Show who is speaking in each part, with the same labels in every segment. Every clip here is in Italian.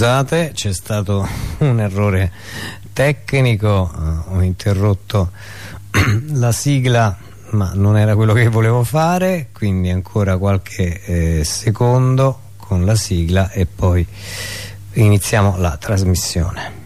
Speaker 1: scusate c'è stato un errore tecnico uh, ho interrotto la sigla ma non era quello che volevo fare quindi ancora qualche eh, secondo con la sigla e poi iniziamo la trasmissione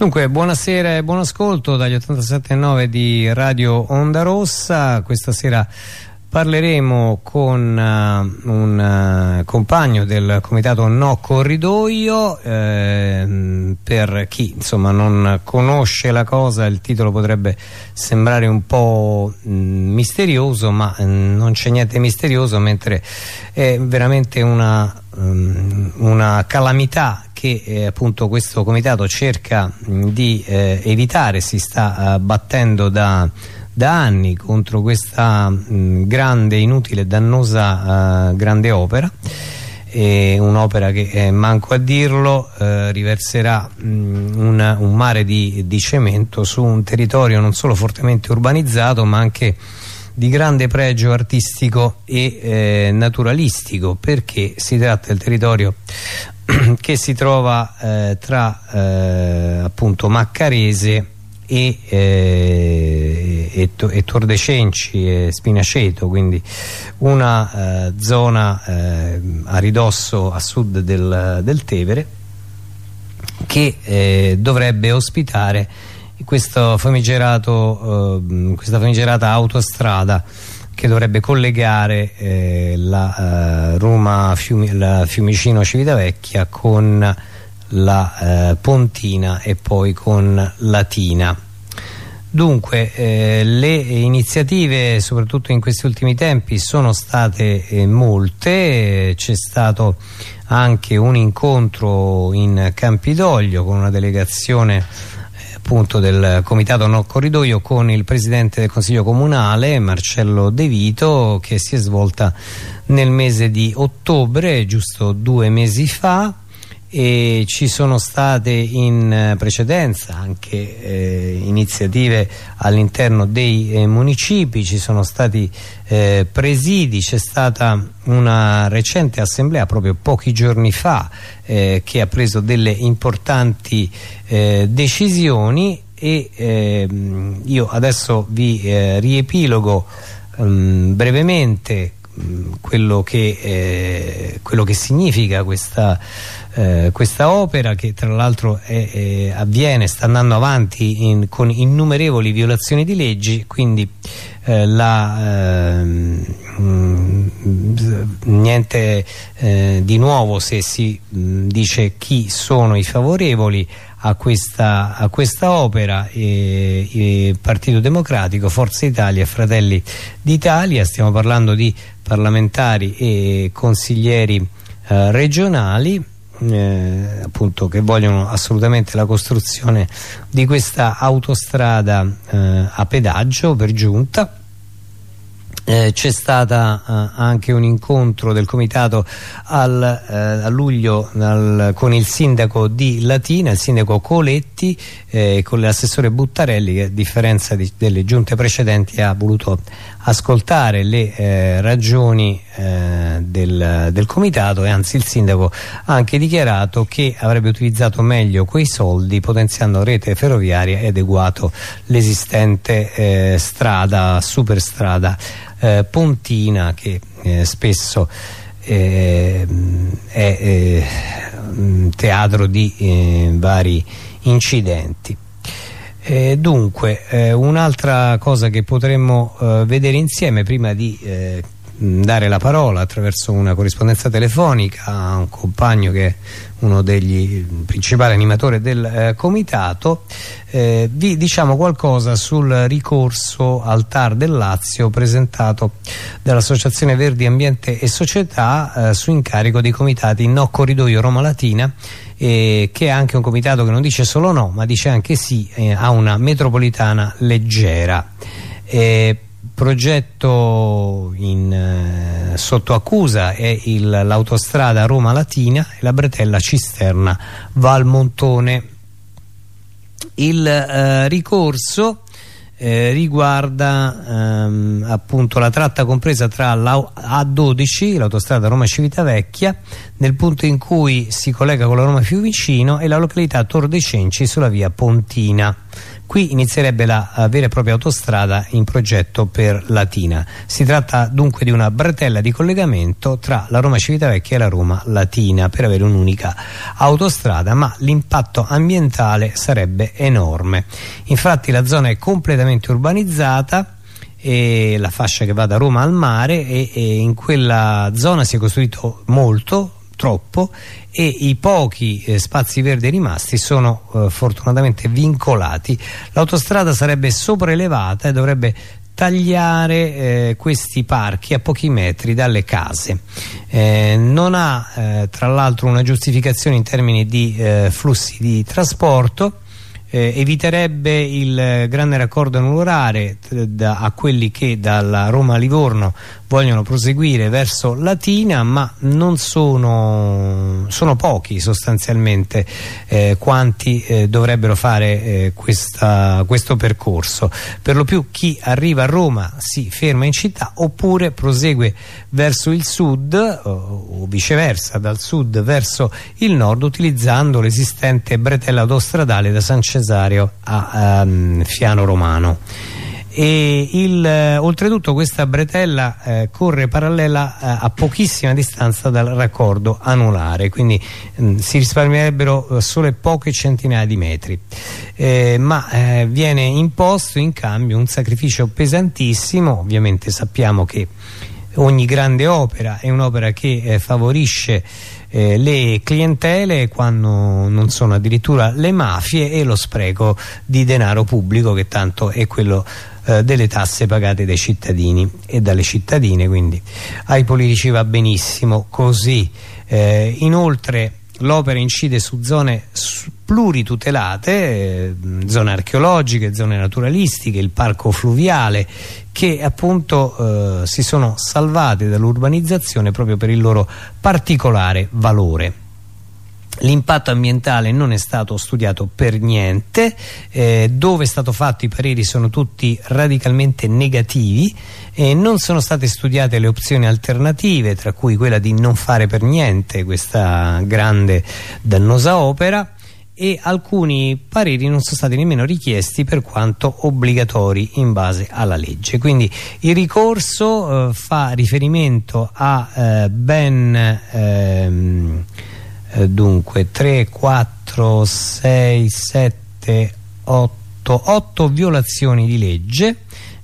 Speaker 1: Dunque, buonasera e buon ascolto dagli 87.9 di Radio Onda Rossa. Questa sera parleremo con uh, un uh, compagno del comitato No Corridoio eh, per chi insomma non conosce la cosa il titolo potrebbe sembrare un po' mh, misterioso ma mh, non c'è niente misterioso mentre è veramente una, um, una calamità che eh, appunto questo comitato cerca mh, di eh, evitare, si sta uh, battendo da, da, anni contro questa mh, grande, inutile, dannosa uh, grande opera. Un'opera che eh, manco a dirlo eh, riverserà mh, un, un, mare di, di, cemento su un territorio non solo fortemente urbanizzato ma anche di grande pregio artistico e eh, naturalistico perché si tratta del territorio che si trova eh, tra eh, appunto Maccarese e, eh, e, e Tordecenci e Spinaceto quindi una eh, zona eh, a ridosso a sud del, del Tevere che dovrebbe ospitare questa famigerata autostrada che dovrebbe collegare eh, la, eh, Roma Fiumi, la Fiumicino Civitavecchia con la eh, Pontina e poi con Latina. Dunque eh, le iniziative soprattutto in questi ultimi tempi sono state eh, molte, c'è stato anche un incontro in Campidoglio con una delegazione appunto del comitato No Corridoio con il presidente del consiglio comunale Marcello De Vito che si è svolta nel mese di ottobre giusto due mesi fa e ci sono state in precedenza anche eh, iniziative all'interno dei eh, municipi, ci sono stati eh, presidi, c'è stata una recente assemblea proprio pochi giorni fa eh, che ha preso delle importanti eh, decisioni e ehm, io adesso vi eh, riepilogo um, brevemente um, quello, che, quello che significa questa eh, questa opera che tra l'altro avviene, sta andando avanti in, con innumerevoli violazioni di leggi quindi eh, la, ehm, niente eh, di nuovo se si mh, dice chi sono i favorevoli a questa, a questa opera eh, Partito Democratico, Forza Italia Fratelli d'Italia stiamo parlando di parlamentari e consiglieri eh, regionali eh, appunto che vogliono assolutamente la costruzione di questa autostrada eh, a pedaggio per giunta. Eh, c'è stato eh, anche un incontro del comitato al, eh, a luglio al, con il sindaco di Latina, il sindaco Coletti e eh, con l'assessore Buttarelli che a differenza di, delle giunte precedenti ha voluto ascoltare le eh, ragioni eh, del, del, comitato e anzi il sindaco ha anche dichiarato che avrebbe utilizzato meglio quei soldi potenziando rete ferroviaria e adeguato l'esistente strada, superstrada eh, Pontina che eh, spesso eh, è eh, teatro di eh, vari incidenti. Eh, dunque, eh, un'altra cosa che potremmo eh, vedere insieme prima di eh, dare la parola attraverso una corrispondenza telefonica a un compagno che è uno degli principali animatori del eh, comitato. Eh, vi diciamo qualcosa sul ricorso al TAR del Lazio presentato dall'Associazione Verdi Ambiente e Società eh, su incarico dei comitati No Corridoio Roma Latina che è anche un comitato che non dice solo no ma dice anche sì eh, a una metropolitana leggera. Eh, progetto in, eh, sotto accusa è l'autostrada Roma-Latina e la bretella Cisterna Valmontone. Il eh, ricorso eh, riguarda ehm, appunto la tratta compresa tra la A12, l'autostrada Roma-Civitavecchia, nel punto in cui si collega con la Roma Fiumicino e la località Tor dei Cenci sulla via Pontina. Qui inizierebbe la uh, vera e propria autostrada in progetto per Latina. Si tratta dunque di una bretella di collegamento tra la Roma Civitavecchia e la Roma Latina per avere un'unica autostrada, ma l'impatto ambientale sarebbe enorme. Infatti la zona è completamente urbanizzata e la fascia che va da Roma al mare e, e in quella zona si è costruito molto troppo e i pochi eh, spazi verdi rimasti sono eh, fortunatamente vincolati. L'autostrada sarebbe sopraelevata e dovrebbe tagliare eh, questi parchi a pochi metri dalle case. Eh, non ha eh, tra l'altro una giustificazione in termini di eh, flussi di trasporto eh, eviterebbe il grande raccordo anulare a quelli che dalla Roma a Livorno vogliono proseguire verso Latina ma non sono, sono pochi sostanzialmente eh, quanti eh, dovrebbero fare eh, questa, questo percorso. Per lo più chi arriva a Roma si ferma in città oppure prosegue verso il sud o, o viceversa dal sud verso il nord utilizzando l'esistente bretella autostradale da San Cesario a um, Fiano Romano e il, eh, oltretutto questa bretella eh, corre parallela eh, a pochissima distanza dal raccordo anulare quindi mh, mm, si risparmierebbero eh, solo poche centinaia di metri. Eh, ma eh, viene imposto in cambio un sacrificio pesantissimo. Ovviamente sappiamo che ogni grande opera è un'opera che favorisce eh, le clientele quando non sono addirittura le mafie e lo spreco di denaro pubblico che tanto è quello eh, delle tasse pagate dai cittadini e dalle cittadine quindi ai politici va benissimo così. Eh, inoltre l'opera incide su zone pluritutelate eh, zone archeologiche, zone naturalistiche il parco fluviale che appunto eh, si sono salvate dall'urbanizzazione proprio per il loro particolare valore L'impatto ambientale non è stato studiato per niente, eh, dove è stato fatto i pareri sono tutti radicalmente negativi e non sono state studiate le opzioni alternative, tra cui quella di non fare per niente questa grande dannosa opera e alcuni pareri non sono stati nemmeno richiesti per quanto obbligatori in base alla legge. Quindi il ricorso eh, fa riferimento a eh, ben... Ehm, eh, dunque 3, 4, 6, 7, 8, 8 violazioni di legge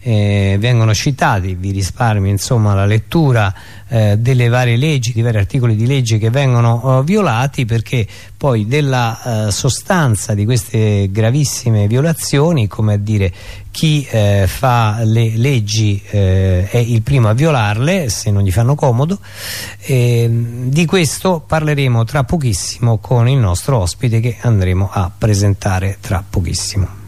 Speaker 1: eh, vengono citati, vi risparmio insomma la lettura eh, delle varie leggi, di vari articoli di legge che vengono eh, violati perché poi della eh, sostanza di queste gravissime violazioni, come a dire chi eh, fa le leggi eh, è il primo a violarle se non gli fanno comodo, di questo parleremo tra pochissimo con il nostro ospite che andremo a presentare tra pochissimo.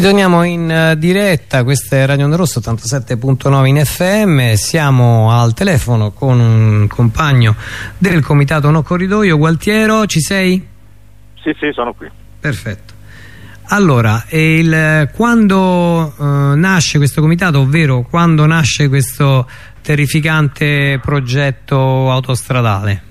Speaker 1: Ritorniamo in uh, diretta, questa è Radio Onda Rosso 87.9 in FM, siamo al telefono con un compagno del comitato No Corridoio, Gualtiero, ci sei?
Speaker 2: Sì, sì, sono qui.
Speaker 1: Perfetto. Allora, il, quando uh, nasce questo comitato, ovvero quando nasce questo terrificante progetto autostradale?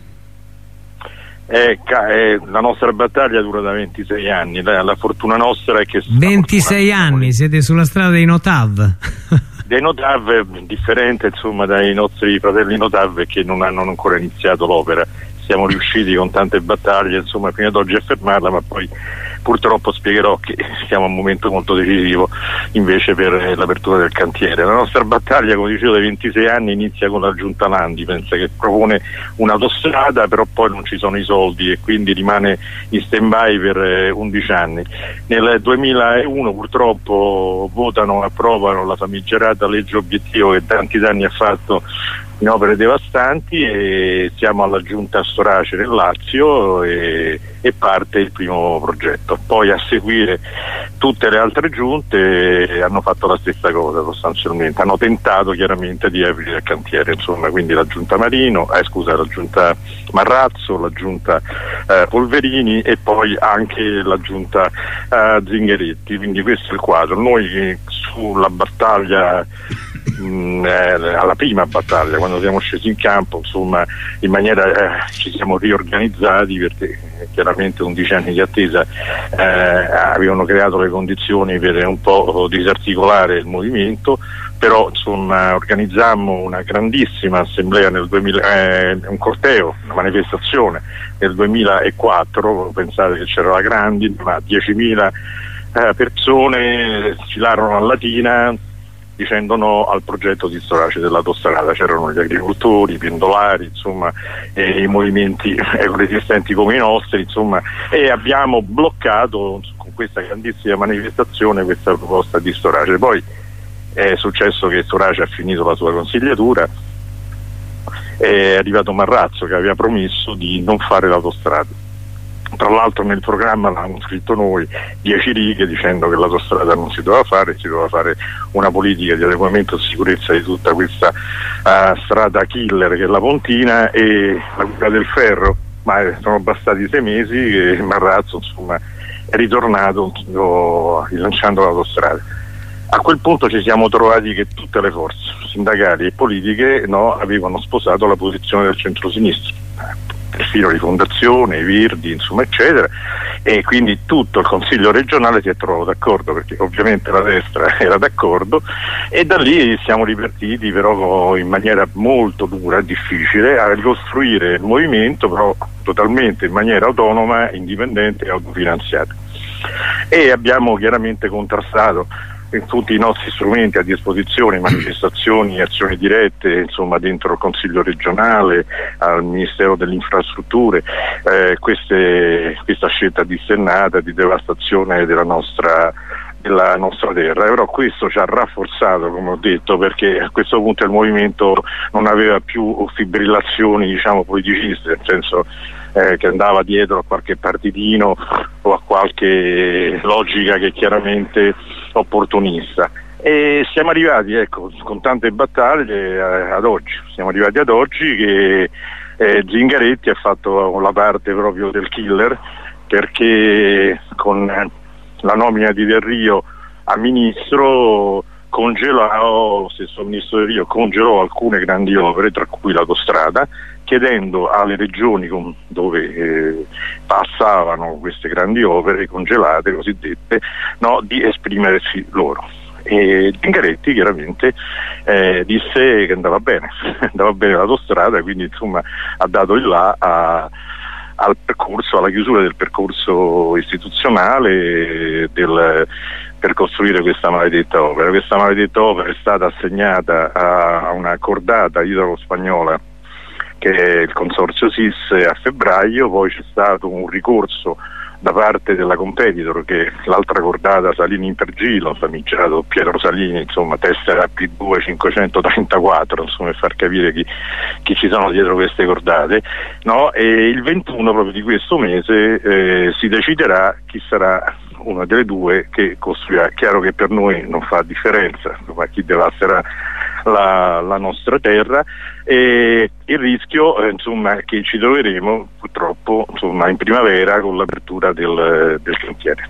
Speaker 2: Eh, eh, la nostra battaglia dura da 26 anni, la, la fortuna nostra è che...
Speaker 1: 26 anni, siete sulla strada dei Notav?
Speaker 2: dei Notav, differente insomma dai nostri fratelli Notav che non hanno ancora iniziato l'opera, siamo riusciti con tante battaglie insomma prima d'oggi a fermarla ma poi purtroppo spiegherò che siamo a un momento molto decisivo invece per l'apertura del cantiere. La nostra battaglia, come dicevo, dai 26 anni inizia con la Giunta Landi, pensa che propone un'autostrada, però poi non ci sono i soldi e quindi rimane in stand-by per 11 eh, anni. Nel 2001 purtroppo votano, approvano la famigerata legge obiettivo che tanti danni ha fatto in opere devastanti e siamo alla giunta Storace nel Lazio e, e, parte il primo progetto. Poi a seguire tutte le altre giunte hanno fatto la stessa cosa sostanzialmente, hanno tentato chiaramente di aprire il cantiere, insomma, quindi la giunta Marino, eh, scusa, la giunta Marrazzo, la giunta eh, Polverini e poi anche la giunta eh, Zingaretti, quindi questo è il quadro. Noi sulla battaglia mh, mm, eh, alla prima battaglia, quando siamo scesi in campo, insomma, in maniera eh, ci siamo riorganizzati perché chiaramente 11 anni di attesa eh, avevano creato le condizioni per un po' disarticolare il movimento, però insomma, organizzammo una grandissima assemblea nel 2000, eh, un corteo, una manifestazione nel 2004, pensate che c'era la grande, ma 10.000 eh, persone sfilarono a Latina dicendo no al progetto di storace dell'autostrada, c'erano gli agricoltori, i pendolari, insomma, i movimenti ecoresistenti come i nostri, insomma, e abbiamo bloccato con questa grandissima manifestazione questa proposta di storace. Poi è successo che Storace ha finito la sua consigliatura, è arrivato Marrazzo che aveva promesso di non fare l'autostrada tra l'altro nel programma l'hanno scritto noi dieci righe dicendo che l'autostrada non si doveva fare, si doveva fare una politica di adeguamento e sicurezza di tutta questa uh, strada killer che è la Pontina e la guida del ferro, ma eh, sono bastati sei mesi e Marrazzo insomma, è ritornato rilanciando l'autostrada. A quel punto ci siamo trovati che tutte le forze sindacali e politiche no, avevano sposato la posizione del centro-sinistra perfino di fondazione, i Virdi, insomma, eccetera, e quindi tutto il Consiglio regionale si è trovato d'accordo, perché ovviamente la destra era d'accordo, e da lì siamo ripartiti però in maniera molto dura difficile a ricostruire il movimento, però totalmente in maniera autonoma, indipendente e autofinanziata. E abbiamo chiaramente contrastato tutti i nostri strumenti a disposizione, manifestazioni, azioni dirette, insomma dentro il Consiglio regionale, al Ministero delle Infrastrutture, eh, queste, questa scelta dissennata di devastazione della nostra della nostra terra, però questo ci ha rafforzato come ho detto perché a questo punto il movimento non aveva più fibrillazioni diciamo politiciste, nel senso eh, che andava dietro a qualche partitino o a qualche logica che chiaramente opportunista. E siamo arrivati ecco, con tante battaglie eh, ad oggi, siamo arrivati ad oggi che eh, Zingaretti ha fatto la parte proprio del killer perché con la nomina di Del Rio a ministro congelò, stesso ministro Del Rio congelò alcune grandi opere, tra cui l'autostrada, chiedendo alle regioni con, dove eh, passavano queste grandi opere congelate, cosiddette, no, di esprimersi loro. E Zingaretti chiaramente eh, disse che andava bene, andava bene l'autostrada, quindi insomma ha dato il là a, al percorso, alla chiusura del percorso istituzionale del, per costruire questa maledetta opera. Questa maledetta opera è stata assegnata a una cordata italo-spagnola che è il consorzio SIS a febbraio, poi c'è stato un ricorso da parte della competitor che l'altra cordata Salini in Pergilo, famigerato Pietro Salini, insomma tessera P2 534, insomma per far capire chi, chi, ci sono dietro queste cordate, no? e il 21 proprio di questo mese eh, si deciderà chi sarà una delle due che costruirà. Chiaro che per noi non fa differenza, ma chi devasserà la, la nostra terra e il rischio eh, insomma, che ci troveremo purtroppo insomma, in primavera con l'apertura del, del, cantiere.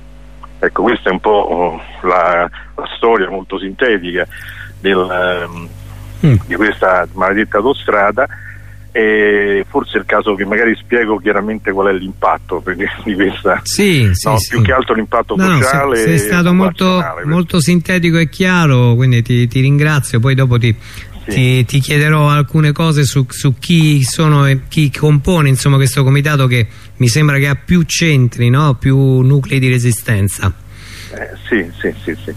Speaker 2: Ecco, questa è un po' oh, la, la storia molto sintetica del, mm. di questa maledetta autostrada e forse è il caso che magari spiego chiaramente qual è l'impatto di questa
Speaker 1: sì, sì,
Speaker 2: no,
Speaker 1: sì.
Speaker 2: più che altro l'impatto no, sociale
Speaker 1: sei, sei stato molto, molto, sintetico e chiaro quindi ti, ti ringrazio poi dopo ti, ti, ti, chiederò alcune cose su, su chi sono e chi compone insomma, questo comitato che mi sembra che ha più centri no? più nuclei di resistenza
Speaker 2: eh, sì, sì, sì, sì.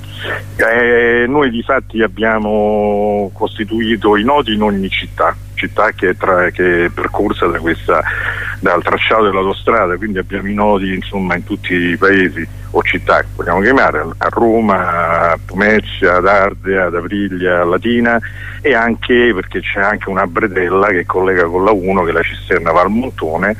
Speaker 2: Eh, noi di fatti abbiamo costituito i nodi in ogni città città che è, tra, che è percorsa da questa, dal tracciato dell'autostrada, quindi abbiamo i nodi insomma, in tutti i paesi o città che vogliamo chiamare, a Roma, a Pomezia, ad Ardea, ad Aprilia, a Latina e anche perché c'è anche una bretella che collega con la 1 che è la cisterna Valmontone,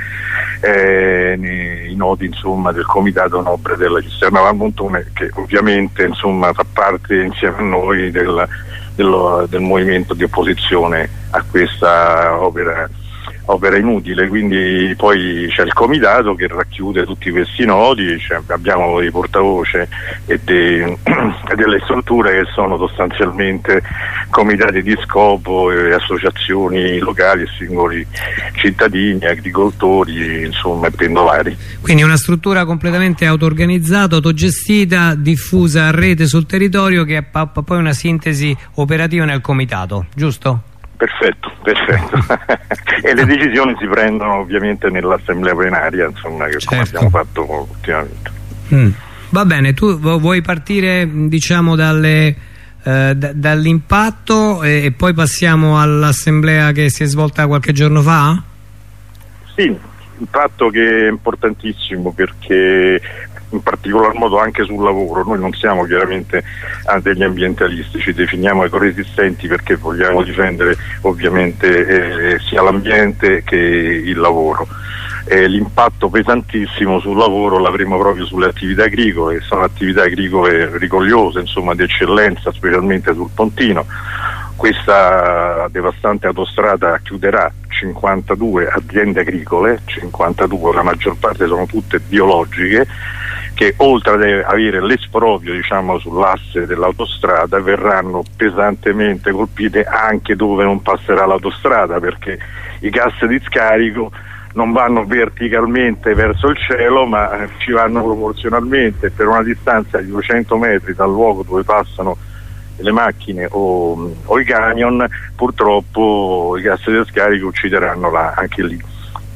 Speaker 2: eh, i nodi insomma, del comitato Nobre della cisterna Valmontone che ovviamente insomma, fa parte insieme a noi del dello, del movimento di opposizione a questa opera, opera inutile, quindi poi c'è il comitato che racchiude tutti questi nodi, cioè abbiamo dei portavoce e, dei, delle strutture che sono sostanzialmente comitati di scopo e associazioni locali e singoli cittadini, agricoltori insomma e pendolari.
Speaker 1: Quindi una struttura completamente auto-organizzata, autogestita, diffusa a rete sul territorio che ha poi una sintesi operativa nel comitato, giusto?
Speaker 2: Perfetto, perfetto. e le decisioni si prendono ovviamente nell'assemblea plenaria, insomma, che certo. come abbiamo fatto ultimamente.
Speaker 1: Mm. Va bene, tu vuoi partire diciamo dalle eh, dall'impatto e, e, poi passiamo all'assemblea che si è svolta qualche giorno fa?
Speaker 2: Sì, impatto che è importantissimo perché in particolar modo anche sul lavoro. Noi non siamo chiaramente degli ambientalisti, ci definiamo ecoresistenti perché vogliamo difendere ovviamente eh, sia l'ambiente che il lavoro eh, l'impatto pesantissimo sul lavoro l'avremo proprio sulle attività agricole, sono attività agricole rigogliose, insomma di eccellenza, specialmente sul Pontino. Questa devastante autostrada chiuderà 52 aziende agricole, 52, la maggior parte sono tutte biologiche, che oltre ad avere l'esproprio diciamo, sull'asse dell'autostrada verranno pesantemente colpite anche dove non passerà l'autostrada perché i gas di scarico non vanno verticalmente verso il cielo ma ci vanno proporzionalmente per una distanza di 200 metri dal luogo dove passano le macchine o, o i camion purtroppo i gas di scarico uccideranno la, anche lì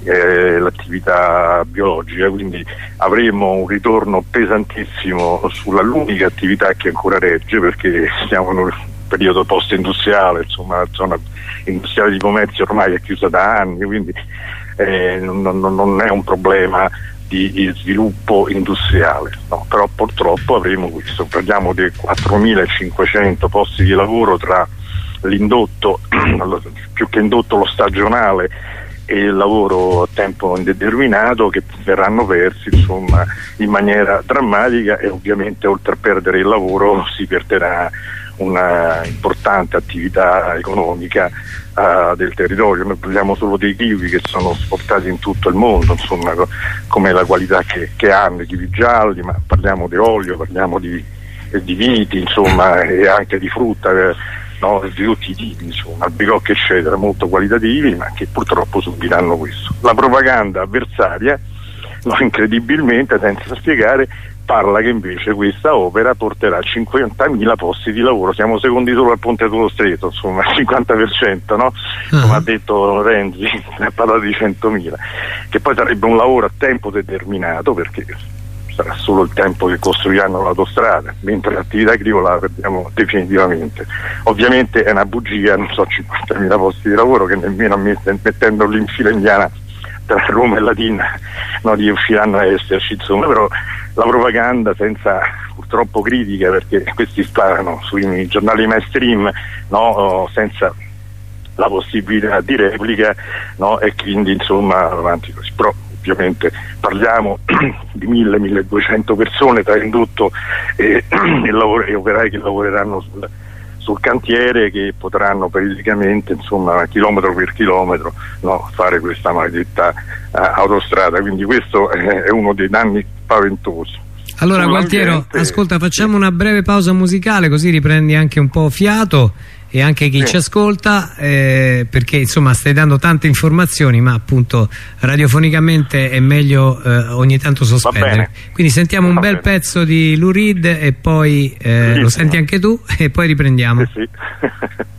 Speaker 2: eh, l'attività biologica. Quindi avremo un ritorno pesantissimo sulla l'unica attività che ancora regge perché siamo in un periodo post industriale insomma la zona industriale di Pomezia ormai è chiusa da anni quindi eh, non, non, è un problema di sviluppo industriale, no, però purtroppo avremo questo, parliamo di 4.500 posti di lavoro tra l'indotto, più che indotto lo stagionale e il lavoro a tempo indeterminato che verranno persi insomma, in maniera drammatica e ovviamente oltre a perdere il lavoro si perderà una importante attività economica uh, del territorio. Noi parliamo solo dei kiwi che sono esportati in tutto il mondo, insomma, come la qualità che, che hanno, i kiwi gialli, ma parliamo di olio, parliamo di, eh, di viti, insomma, e anche di frutta. Eh, no, di tutti i tipi, insomma, albicocche eccetera, molto qualitativi, ma che purtroppo subiranno questo. La propaganda avversaria, no, incredibilmente, senza spiegare, parla che invece questa opera porterà 50.000 posti di lavoro, siamo secondi solo al Ponte sullo Stretto, insomma, il 50%, no? come uh-huh. ha detto Renzi, ha parlato di 100.000, che poi sarebbe un lavoro a tempo determinato perché sarà solo il tempo che costruiranno l'autostrada, mentre l'attività agricola la perdiamo definitivamente. Ovviamente è una bugia, non so, 50.000 posti di lavoro che nemmeno mettendoli in fila indiana tra Roma e Latina non riusciranno a esserci, insomma, però la propaganda senza purtroppo critica perché questi sparano sui giornali mainstream no, senza la possibilità di replica no, e quindi insomma avanti così. Però ovviamente parliamo di 1000-1200 persone tra indotto e, e, e, operai che lavoreranno sul, sul, cantiere che potranno periodicamente insomma chilometro per chilometro no, fare questa maledetta uh, autostrada. Quindi questo è, è uno dei danni spaventosi.
Speaker 1: Allora Gualtiero, ascolta, facciamo una breve pausa musicale così riprendi anche un po' fiato e anche chi sì. ci ascolta eh, perché insomma stai dando tante informazioni ma appunto radiofonicamente è meglio eh, ogni tanto sospendere quindi sentiamo un Va bel bene. pezzo di Lurid e poi eh, lo senti anche tu e poi riprendiamo
Speaker 2: sì, sì.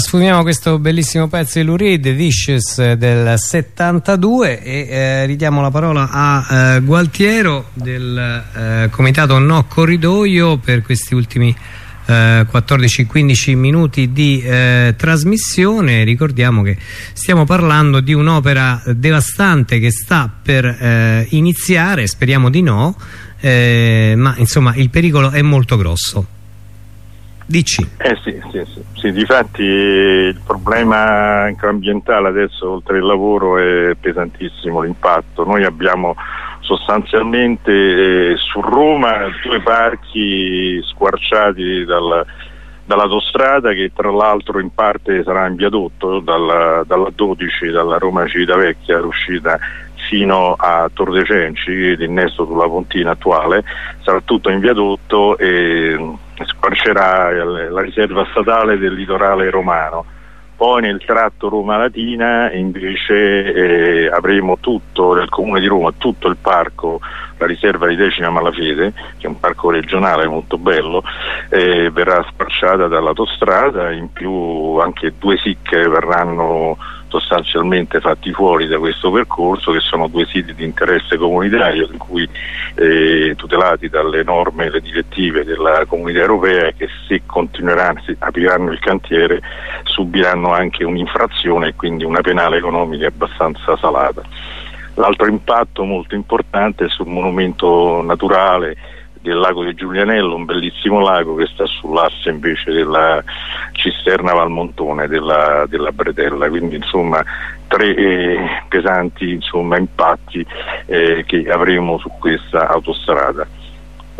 Speaker 1: sfumiamo questo bellissimo pezzo di Lurid, Vicious del 72 e eh, ridiamo la parola a eh, Gualtiero del eh, comitato No Corridoio per questi ultimi eh, 14-15 minuti di eh, trasmissione. Ricordiamo che stiamo parlando di un'opera devastante che sta per eh, iniziare speriamo di no eh, ma insomma il pericolo è molto grosso Dici.
Speaker 2: Eh sì, sì, sì, sì, difatti il problema ambientale adesso oltre il lavoro è pesantissimo l'impatto. Noi abbiamo sostanzialmente eh, su Roma due parchi squarciati dal, dall'autostrada che tra l'altro in parte sarà in viadotto dalla, dalla 12, dalla Roma Civitavecchia, l'uscita fino a Tor de Cenci, l'innesto sulla pontina attuale, sarà tutto in viadotto e squarcerà la riserva statale del litorale romano. Poi nel tratto Roma-Latina invece eh, avremo tutto nel comune di Roma, tutto il parco, la riserva di Decima Malafede, che è un parco regionale molto bello, eh, verrà squarciata dall'autostrada, in più anche due sicche verranno sostanzialmente fatti fuori da questo percorso che sono due siti di interesse comunitario in cui eh, tutelati dalle norme e le direttive della comunità europea che se continueranno, se apriranno il cantiere subiranno anche un'infrazione e quindi una penale economica abbastanza salata. L'altro impatto molto importante è sul monumento naturale del lago di Giulianello, un bellissimo lago che sta sull'asse invece della cisterna Valmontone della, della Bretella, quindi insomma tre eh, pesanti insomma, impatti eh, che avremo su questa autostrada.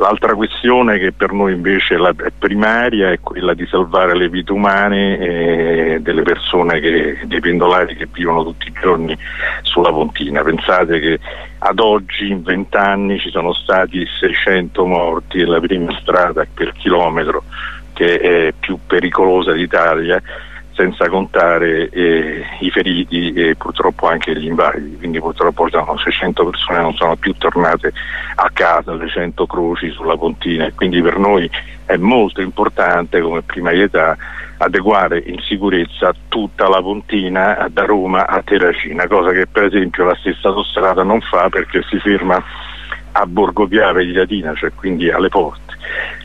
Speaker 2: L'altra questione che per noi invece è primaria è quella di salvare le vite umane eh, delle persone, che, dei pendolari che vivono tutti i giorni sulla Pontina. Pensate che ad oggi in vent'anni ci sono stati 600 morti, è la prima strada per chilometro che è più pericolosa d'Italia senza contare eh, i feriti e purtroppo anche gli invalidi, quindi purtroppo sono 600 persone non sono più tornate a casa, le 100 croci sulla pontina. E quindi per noi è molto importante come prima età adeguare in sicurezza tutta la pontina da Roma a Terracina, cosa che per esempio la stessa autostrada non fa perché si ferma a Borgo Piave di Latina, cioè quindi alle porte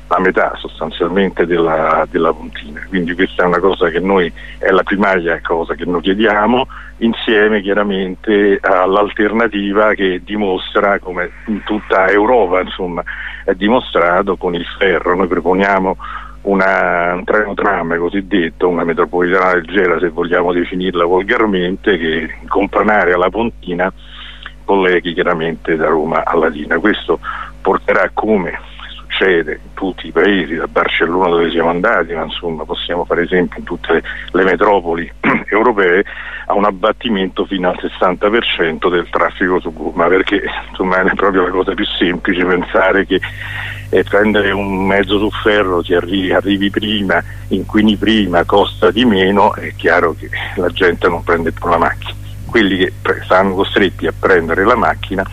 Speaker 2: la metà sostanzialmente della, della puntina. Quindi questa è una cosa che noi è la primaria cosa che noi chiediamo, insieme chiaramente all'alternativa che dimostra, come in tutta Europa insomma, è dimostrato con il ferro. Noi proponiamo una, un treno tram cosiddetto, una metropolitana leggera se vogliamo definirla volgarmente, che companare alla Pontina colleghi chiaramente da Roma a Latina. Questo porterà come succede in tutti i paesi, da Barcellona dove siamo andati, ma insomma possiamo fare esempio in tutte le, metropoli europee, a un abbattimento fino al 60% del traffico su gomma, perché insomma è proprio la cosa più semplice pensare che eh, prendere un mezzo su ferro ti arrivi, arrivi prima, inquini prima, costa di meno, è chiaro che la gente non prende più la macchina quelli che saranno costretti a prendere la macchina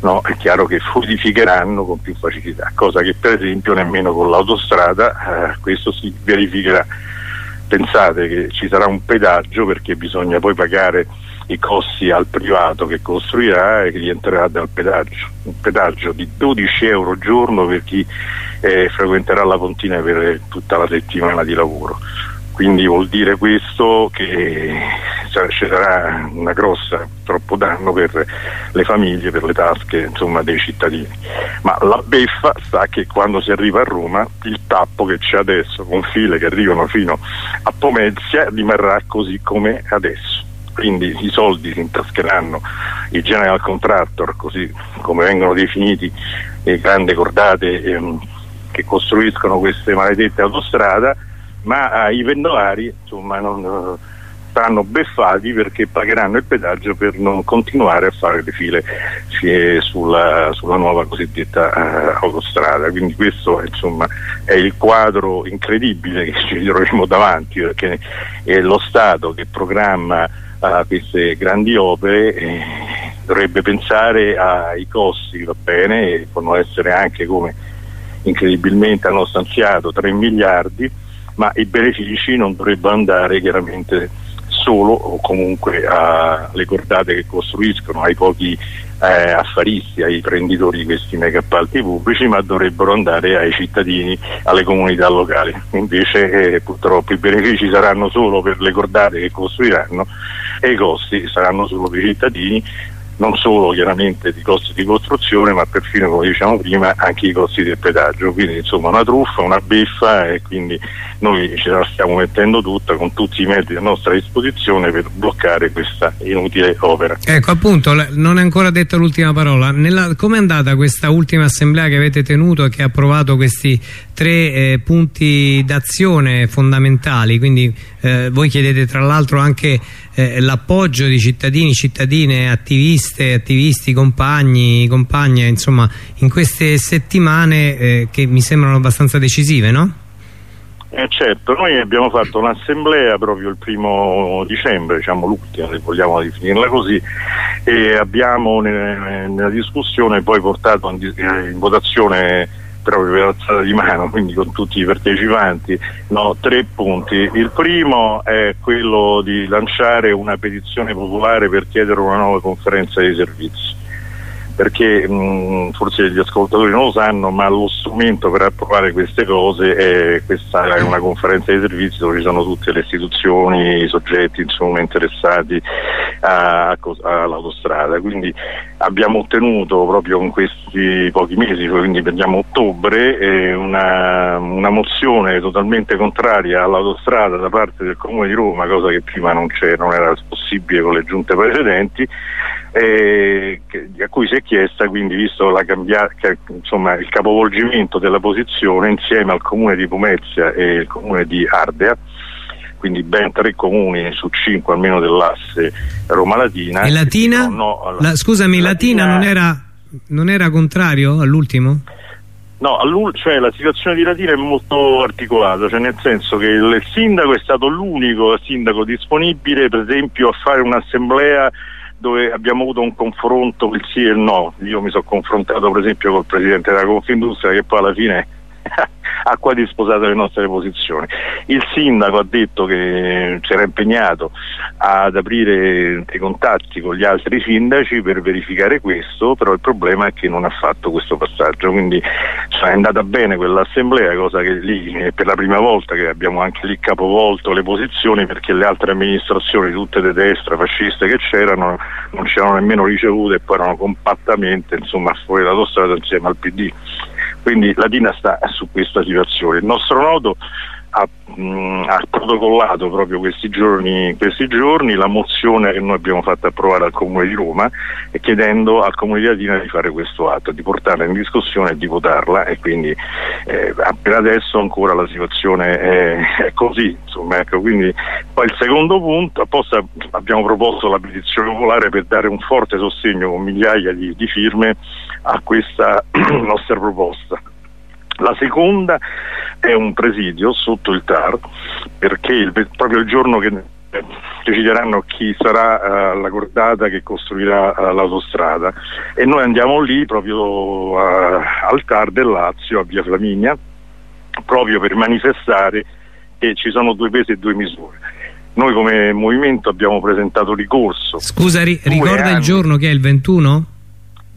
Speaker 2: no, è chiaro che fluidificheranno con più facilità, cosa che per esempio nemmeno con l'autostrada eh, questo si verificherà. Pensate che ci sarà un pedaggio perché bisogna poi pagare i costi al privato che costruirà e che rientrerà dal pedaggio, un pedaggio di 12 euro al giorno per chi eh, frequenterà la Pontina per tutta la settimana di lavoro quindi vuol dire questo che ci sarà una grossa troppo danno per le famiglie, per le tasche insomma, dei cittadini. Ma la beffa sa che quando si arriva a Roma il tappo che c'è adesso con file che arrivano fino a Pomezia rimarrà così come adesso. Quindi i soldi si intascheranno i general contractor, così come vengono definiti le grandi cordate ehm, che costruiscono queste maledette autostrade ma eh, i pendolari insomma, non, eh, saranno beffati perché pagheranno il pedaggio per non continuare a fare le file sulla, sulla nuova cosiddetta uh, autostrada. Quindi questo insomma, è il quadro incredibile che ci troveremo davanti perché è lo Stato che programma uh, queste grandi opere eh, dovrebbe pensare ai costi, va bene, e possono essere anche come incredibilmente hanno stanziato 3 miliardi ma i benefici non dovrebbero andare chiaramente solo o comunque alle cordate che costruiscono, ai pochi eh, affaristi, ai prenditori di questi mega appalti pubblici, ma dovrebbero andare ai cittadini, alle comunità locali. Invece eh, purtroppo i benefici saranno solo per le cordate che costruiranno e i costi saranno solo per i cittadini non solo chiaramente di costi di costruzione ma perfino come diciamo prima anche i costi del pedaggio. Quindi insomma una truffa, una beffa e quindi noi ce la stiamo mettendo tutta con tutti i mezzi a nostra disposizione per bloccare questa inutile opera.
Speaker 1: Ecco appunto non è ancora detta l'ultima parola. Come è andata questa ultima assemblea che avete tenuto e che ha approvato questi tre eh, punti d'azione fondamentali? Quindi eh, voi chiedete tra l'altro anche eh, l'appoggio di cittadini, cittadine, attiviste, attivisti, compagni, compagne, insomma in queste settimane eh, che mi sembrano abbastanza decisive, no?
Speaker 2: Eh certo, noi abbiamo fatto un'assemblea proprio il primo dicembre, diciamo l'ultima, se vogliamo definirla così, e abbiamo nella discussione poi portato in votazione proprio per alzata di mano, quindi con tutti i partecipanti, no, tre punti. Il primo è quello di lanciare una petizione popolare per chiedere una nuova conferenza di servizi perché mh, forse gli ascoltatori non lo sanno, ma lo strumento per approvare queste cose è questa è una conferenza di servizi dove ci sono tutte le istituzioni, i soggetti insomma, interessati all'autostrada. Quindi abbiamo ottenuto proprio in questi pochi mesi, quindi prendiamo ottobre, eh, una, una, mozione totalmente contraria all'autostrada da parte del Comune di Roma, cosa che prima non, non era possibile con le giunte precedenti eh, a cui si è chiesta quindi visto insomma, il capovolgimento della posizione insieme al comune di Pomezia e il comune di Ardea quindi ben tre comuni su cinque almeno dell'asse Roma-Latina
Speaker 1: e Latina? No, alla... La, scusami, Latina, Latina non, era, non era contrario all'ultimo?
Speaker 2: No, cioè, la situazione di Latina è molto articolata, cioè nel senso che il sindaco è stato l'unico sindaco disponibile per esempio a fare un'assemblea dove abbiamo avuto un confronto il sì e il no. Io mi sono confrontato per esempio col presidente della Confindustria che poi alla fine ha quasi sposato le nostre posizioni. Il sindaco ha detto che si era impegnato ad aprire dei contatti con gli altri sindaci per verificare questo, però il problema è che non ha fatto questo passaggio, quindi cioè, è andata bene quell'assemblea, cosa che lì è per la prima volta che abbiamo anche lì capovolto le posizioni perché le altre amministrazioni, tutte di destra, fasciste che c'erano, non ci erano nemmeno ricevute e poi erano compattamente insomma, fuori dall'autostrada insieme al PD quindi la Dina sta su questa situazione. Il nostro nodo ha, mh, ha protocollato proprio questi giorni, questi giorni, la mozione che noi abbiamo fatto approvare al Comune di Roma e chiedendo al Comune di Latina di fare questo atto, di portarla in discussione e di votarla e quindi eh, per adesso ancora la situazione è, è così. Insomma, ecco, quindi, poi il secondo punto, apposta abbiamo proposto la petizione popolare per dare un forte sostegno con migliaia di, di firme a questa nostra proposta. La seconda è un presidio sotto il TAR perché il, proprio il giorno che decideranno chi sarà uh, la cordata che costruirà uh, l'autostrada e noi andiamo lì proprio uh, al TAR del Lazio a Via Flaminia proprio per manifestare che ci sono due pesi e due misure. Noi come movimento abbiamo presentato ricorso.
Speaker 1: Scusa, ri ricorda anni. il giorno che è il 21?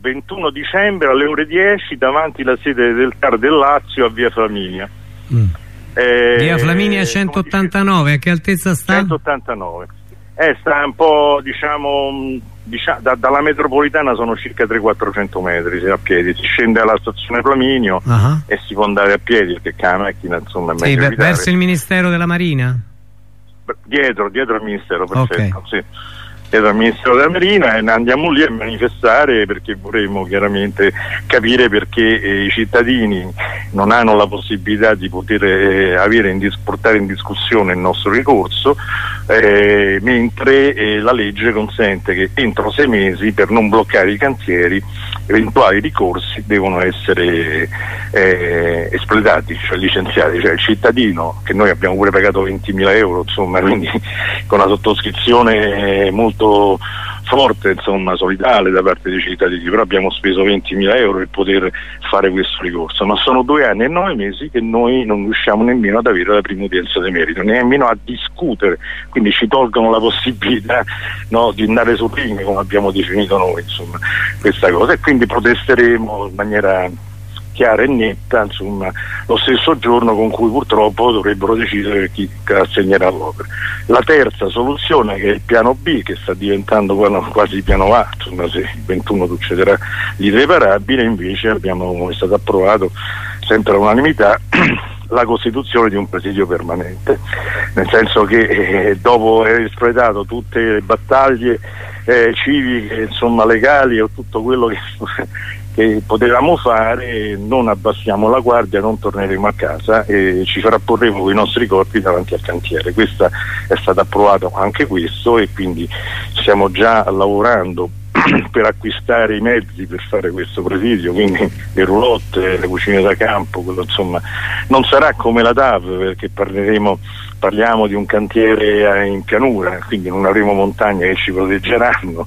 Speaker 2: 21 dicembre alle ore 10 davanti alla sede del TAR del Lazio a Via Flaminia.
Speaker 1: Mm. Eh, Via Flaminia 189, a che altezza sta?
Speaker 2: 189. Eh, sta un po' diciamo, diciamo da, dalla metropolitana sono circa 300-400 metri a piedi, si scende alla stazione Flaminio uh -huh. e si può andare a piedi perché la macchina insomma è meglio
Speaker 1: sì, verso il Ministero della Marina?
Speaker 2: Dietro, dietro al Ministero, perfetto, okay. sì dietro al Ministero della Marina e andiamo lì a manifestare perché vorremmo chiaramente capire perché eh, i cittadini non hanno la possibilità di poter eh, avere in portare in discussione il nostro ricorso eh, mentre eh, la legge consente che entro sei mesi per non bloccare i cantieri eventuali ricorsi devono essere eh, espletati, cioè licenziati, cioè il cittadino che noi abbiamo pure pagato 20.000 euro insomma quindi con una sottoscrizione molto forte, insomma, solidale da parte dei cittadini, però abbiamo speso 20.000 euro per poter fare questo ricorso, ma sono due anni e nove mesi che noi non riusciamo nemmeno ad avere la prima udienza di merito, nemmeno a discutere, quindi ci tolgono la possibilità no, di andare su ring come abbiamo definito noi, insomma, questa cosa e quindi protesteremo in maniera chiara e netta insomma, lo stesso giorno con cui purtroppo dovrebbero decidere chi assegnerà l'opera. La terza soluzione che è il piano B che sta diventando quasi il piano A, insomma, se il 21 succederà l'irreparabile, invece abbiamo, è stato approvato sempre all'unanimità la costituzione di un presidio permanente, nel senso che eh, dopo aver espletato tutte le battaglie eh, civiche, insomma legali o tutto quello che che potevamo fare, non abbassiamo la guardia, non torneremo a casa e ci frapporremo con i nostri corpi davanti al cantiere. Questo è stato approvato anche questo e quindi stiamo già lavorando per acquistare i mezzi per fare questo presidio, quindi le roulotte, le cucine da campo, quello, insomma, non sarà come la TAV perché parleremo, parliamo di un cantiere in pianura, quindi non avremo montagne che ci proteggeranno,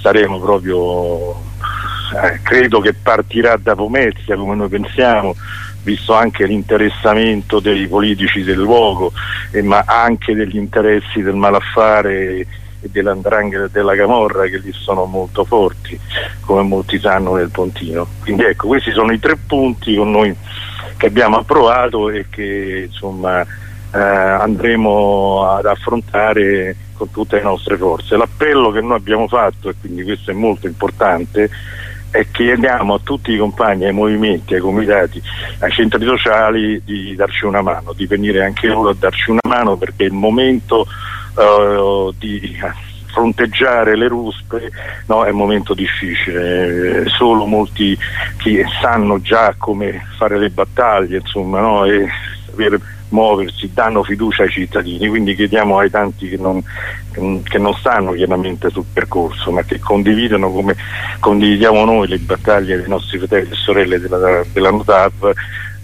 Speaker 2: saremo proprio eh, credo che partirà da Pomezia come noi pensiamo visto anche l'interessamento dei politici del luogo eh, ma anche degli interessi del malaffare e dell'andrangheta della camorra che lì sono molto forti come molti sanno nel Pontino. Quindi ecco questi sono i tre punti con noi che abbiamo approvato e che insomma eh, andremo ad affrontare con tutte le nostre forze. L'appello che noi abbiamo fatto e quindi questo è molto importante e chiediamo a tutti i compagni, ai movimenti, ai comitati, ai centri sociali di darci una mano, di venire anche loro a darci una mano perché il momento uh, di fronteggiare le ruspe no, è un momento difficile, solo molti che sanno già come fare le battaglie insomma, no, e sapere muoversi, danno fiducia ai cittadini, quindi chiediamo ai tanti che non, che non stanno chiaramente sul percorso, ma che condividono come condividiamo noi le battaglie dei nostri fratelli e sorelle della, della NOTAV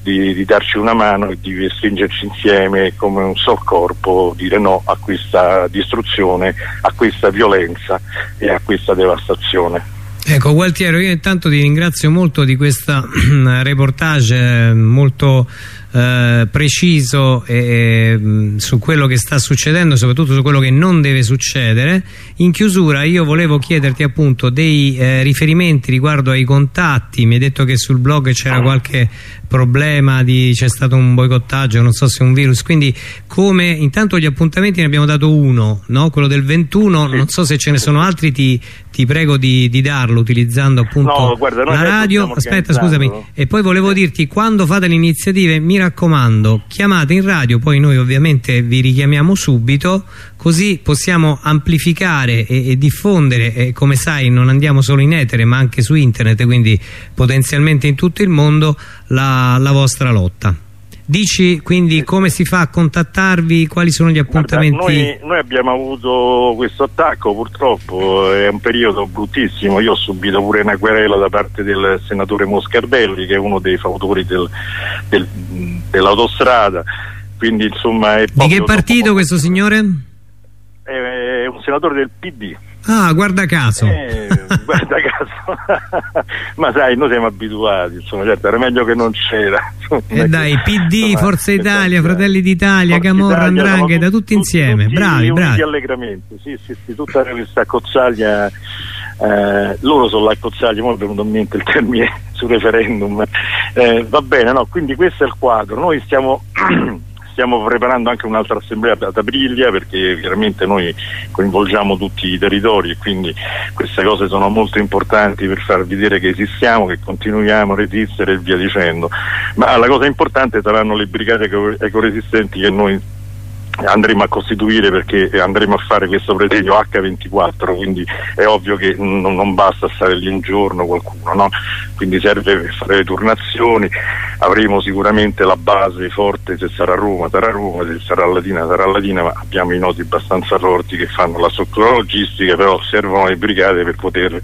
Speaker 2: di, di, darci una mano e di stringerci insieme come un sol corpo, dire no a questa distruzione, a questa violenza e a questa devastazione.
Speaker 1: Ecco Gualtiero, io intanto ti ringrazio molto di questa reportage molto eh, preciso eh, su quello che sta succedendo soprattutto su quello che non deve succedere. In chiusura io volevo chiederti appunto dei eh, riferimenti riguardo ai contatti. Mi hai detto che sul blog c'era qualche problema c'è stato un boicottaggio non so se un virus. Quindi come intanto gli appuntamenti ne abbiamo dato uno no? quello del 21 non so se ce ne sono altri ti, ti prego di, di, darlo utilizzando appunto no, guarda, la radio. aspetta scusami. e poi volevo dirti quando fate le iniziative mi raccomando chiamate in radio poi noi ovviamente vi richiamiamo subito così possiamo amplificare e, e diffondere e come sai non andiamo solo in etere ma anche su internet quindi potenzialmente in tutto il mondo la, la vostra lotta Dici quindi come si fa a contattarvi, quali sono gli appuntamenti?
Speaker 2: Guarda, noi, noi, abbiamo avuto questo attacco purtroppo, è un periodo bruttissimo, io ho subito pure una querela da parte del senatore Moscardelli che è uno dei fautori del, del, dell'autostrada. Quindi, insomma,
Speaker 1: Di che partito questo signore?
Speaker 2: È un senatore del PD.
Speaker 1: Ah, guarda caso.
Speaker 2: Eh, guarda caso. Ma sai, noi siamo abituati, insomma, certo, era meglio che non c'era.
Speaker 1: E eh dai, PD, insomma, Forza Italia, Fratelli d'Italia, Camorra, Andrangheta, tutti, tutti insieme, tutti bravi, bravi.
Speaker 2: allegramente, sì, sì, sì, tutta questa cozzaglia, eh, loro sono la cozzaglia, ora è venuto in mente il termine sul referendum, eh, va bene, no, quindi questo è il quadro, noi stiamo stiamo preparando anche un'altra assemblea ad Aprilia perché chiaramente noi coinvolgiamo tutti i territori e quindi queste cose sono molto importanti per far vedere che esistiamo, che continuiamo a resistere e via dicendo. Ma la cosa importante saranno le brigate ecoresistenti che noi andremo a costituire perché andremo a fare questo presidio H24 quindi è ovvio che non, non basta stare lì un giorno qualcuno no? quindi serve fare le turnazioni avremo sicuramente la base forte se sarà Roma sarà Roma se sarà Latina sarà Latina ma abbiamo i noti abbastanza forti che fanno la struttura logistica però servono le brigate per poter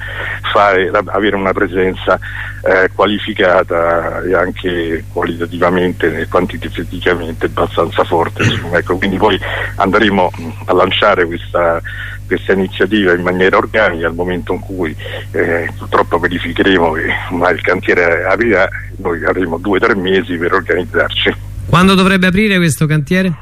Speaker 2: fare, avere una presenza eh, qualificata e anche qualitativamente e quantitativamente abbastanza forte ecco, quindi poi andremo a lanciare questa, questa iniziativa in maniera organica al momento in cui eh, purtroppo verificheremo che il cantiere aprirà, noi avremo due o tre mesi per organizzarci.
Speaker 1: Quando dovrebbe aprire questo cantiere?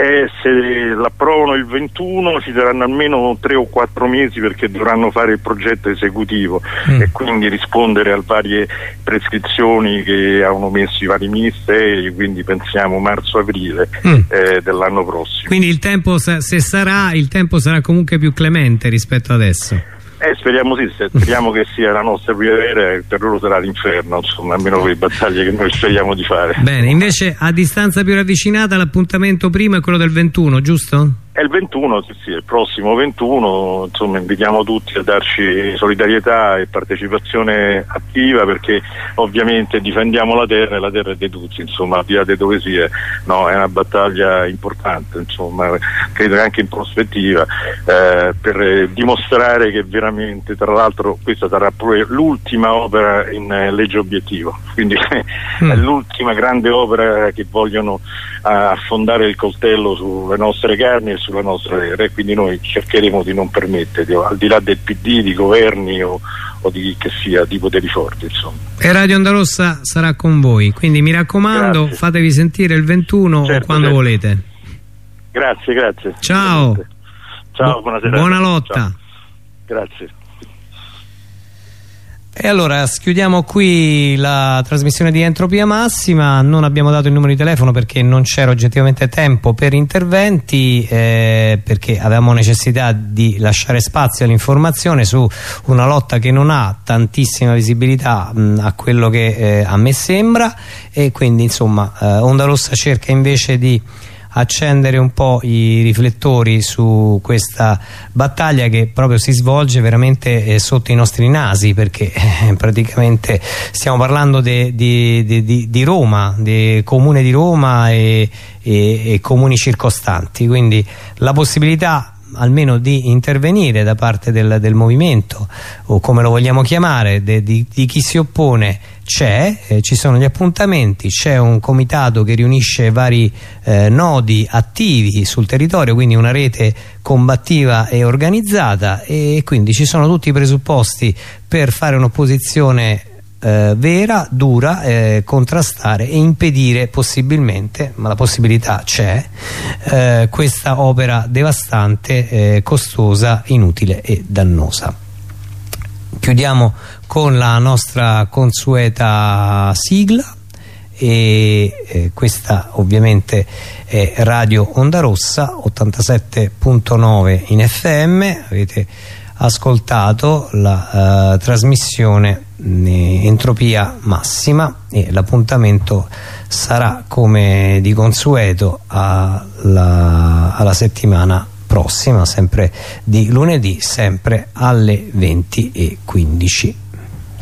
Speaker 2: Eh, se l'approvano il 21 ci daranno almeno tre o quattro mesi perché dovranno fare il progetto esecutivo mm. e quindi rispondere alle varie prescrizioni che hanno messo i vari ministeri, quindi pensiamo marzo-aprile mm. eh, dell'anno prossimo.
Speaker 1: Quindi il tempo, se sarà, il tempo sarà comunque più clemente rispetto adesso?
Speaker 2: Eh, speriamo sì, speriamo che sia la nostra primavera e per loro sarà l'inferno, insomma, almeno per le battaglie che noi speriamo di fare.
Speaker 1: Bene, invece a distanza più ravvicinata l'appuntamento primo è quello del 21, giusto?
Speaker 2: È il 21, sì, sì, il prossimo 21, insomma invitiamo tutti a darci solidarietà e partecipazione attiva perché ovviamente difendiamo la terra e la terra è di tutti, insomma al di là di dove sia, no, è una battaglia importante, insomma, credo che anche in prospettiva eh, per dimostrare che veramente, tra l'altro questa sarà pure l'ultima opera in eh, legge obiettivo, quindi mm. è l'ultima grande opera che vogliono eh, affondare il coltello sulle nostre carni e sulla nostra terra e quindi noi cercheremo di non permettere, al di là del PD, di governi o, o di che sia, di poteri forti. Insomma.
Speaker 1: E Radio Onda Rossa sarà con voi, quindi mi raccomando grazie. fatevi sentire il 21 certo, o quando certo. volete.
Speaker 2: Grazie, grazie.
Speaker 1: Ciao.
Speaker 2: Ciao, buonasera.
Speaker 1: Buona lotta. Ciao.
Speaker 2: Grazie.
Speaker 1: E allora schiudiamo qui la trasmissione di Entropia Massima, non abbiamo dato il numero di telefono perché non c'era oggettivamente tempo per interventi, eh, perché avevamo necessità di lasciare spazio all'informazione su una lotta che non ha tantissima visibilità mh, a quello che eh, a me sembra. E quindi insomma eh, Onda Rossa cerca invece di accendere un po' i riflettori su questa battaglia che proprio si svolge veramente eh, sotto i nostri nasi perché eh, praticamente stiamo parlando di Roma, del comune di Roma e, e, e comuni circostanti. Quindi la possibilità almeno di intervenire da parte del, del movimento o come lo vogliamo chiamare de, di, di, chi si oppone c'è, eh, ci sono gli appuntamenti, c'è un comitato che riunisce vari eh, nodi attivi sul territorio, quindi una rete combattiva e organizzata e quindi ci sono tutti i presupposti per fare un'opposizione eh, vera, dura, eh, contrastare e impedire possibilmente, ma la possibilità c'è, eh, questa opera devastante, eh, costosa, inutile e dannosa. Chiudiamo con la nostra consueta sigla e eh, questa ovviamente è Radio Onda Rossa 87.9 in FM avete ascoltato la uh, trasmissione entropia massima e l'appuntamento sarà come di consueto alla, alla settimana prossima sempre di lunedì sempre alle 20